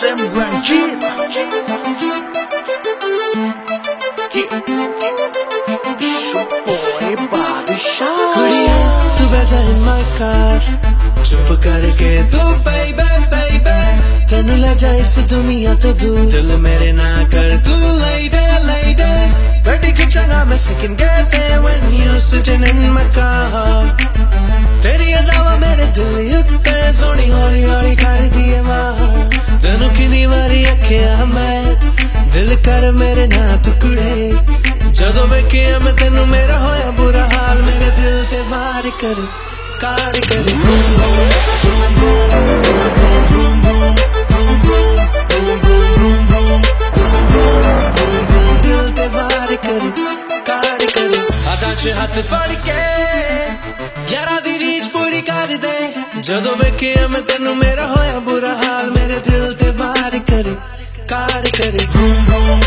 Sam Ranjit in my car चुप करके तू baby baby तेनु ले जा इस दुनिया तो दूर दिल मेरे ना कर तू लैडे लैडे बड़ी की जगह में सेकंड कहते when you sitting in my car ਕਰ ਮੇਰੇ ਨਾ ਟੁਕੜੇ। ਜਦੋਂ ਵੇਖਿਆ ਮੈਂ ਤੈਨੂੰ ਮੇਰਾ ਹੋਇਆ ਬੁਰਾ ਹਾਲ, ਮੇਰੇ ਦਿਲ ਤੇ ਵਾਰ ਕਰ, ਕਾਰ ਕਰ। Boom boom boom boom boom boom ਚ ਹੱਥ ਫੜ ਕੇ ਯਾਰਾ ਦੀ ਰੀਚ ਪੂਰੀ ਕਰ ਦੇ। ਜਦੋਂ ਵੇਖਿਆ ਮੈਂ ਤੈਨੂੰ ਮੇਰਾ ਹੋਇਆ ਬੁਰਾ ਹਾਲ, ਮੇਰੇ ਦਿਲ ਤੇ ਵਾਰ ਕਰ, ਕਾਰ ਕਰ। ਬੂਮ ਬੂਮ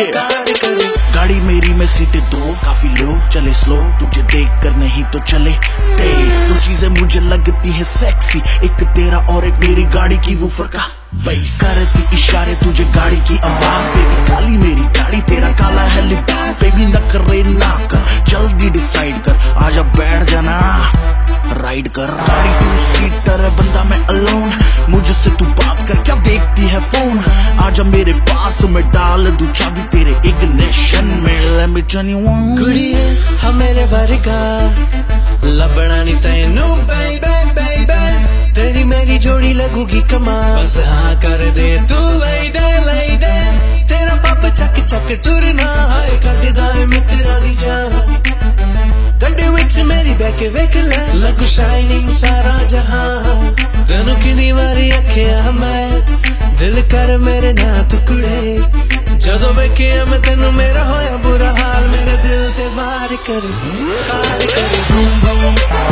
गाड़ी मेरी में सीटें दो, काफ़ी लो, चले स्लो तुझे देख कर नहीं तो चले तेज। दो चीज़ें मुझे लगती है सेक्सी एक तेरा और एक मेरी गाड़ी की वो फरका करती इशारे तुझे गाड़ी की आवाज़। से काली मेरी, गाड़ी तेरा काला है लिबास। भी न करे ना कर, जल्दी डिसाइड कर। आजा बैठ जाना राइड कर। गाड़ी टू सीटर बंदा मैं में let me turn you on ਕੁੜੀਏ ਹਾਂ ਮੇਰੇ ਵਰਗਾ ਲੱਭਣਾ ਨਹੀਂ ਤੈਨੂੰ ਬੇਬੇ ਬੇਬੇ ਤੇਰੀ ਮੇਰੀ ਜੋੜੀ ਲੱਗੂਗੀ ਕਮਾਲ ਬਸ ਹਾਂ ਕਰ ਦੇ ਤੂੰ ਲੈ ਦੇ ਲੈ ਦੇ ਤੇਰਾ ਪੱਪ ਚੱਕ ਚੱਕ ਤੁਰਨਾ ਹਾਏ ਕੱਢਦਾ ਏ ਮਿੱਤਰਾਂ ਦੀ ਜਾਨ ਗੱਡੇ ਵਿੱਚ ਮੇਰੀ ਬਹਿ ਕੇ ਵੇਖ ਲੈ ਲੱਗੂ ਸ਼ਾਈਨਿੰਗ ਸਾਰਾ ਜਹਾਨ ਤੈਨੂੰ ਕਿੰਨੀ ਵਾਰੀ ਅੱਖਿਆ ਮੈਂ ਦਿਲ ਕਰ ਮੇਰੇ ਨਾ ਟੁਕੜੇ ਜਦੋਂ ਵੇਖਿਆ ਮੈਂ ਤੈਨੂੰ ਮੇਰਾ ਹੋਇਆ ਬੁਰਾ ਹਾਲ ਮੇਰੇ ਦਿਲ ਤੇ ਵਾਰ ਕਰ ਕਾਰ ਕਰ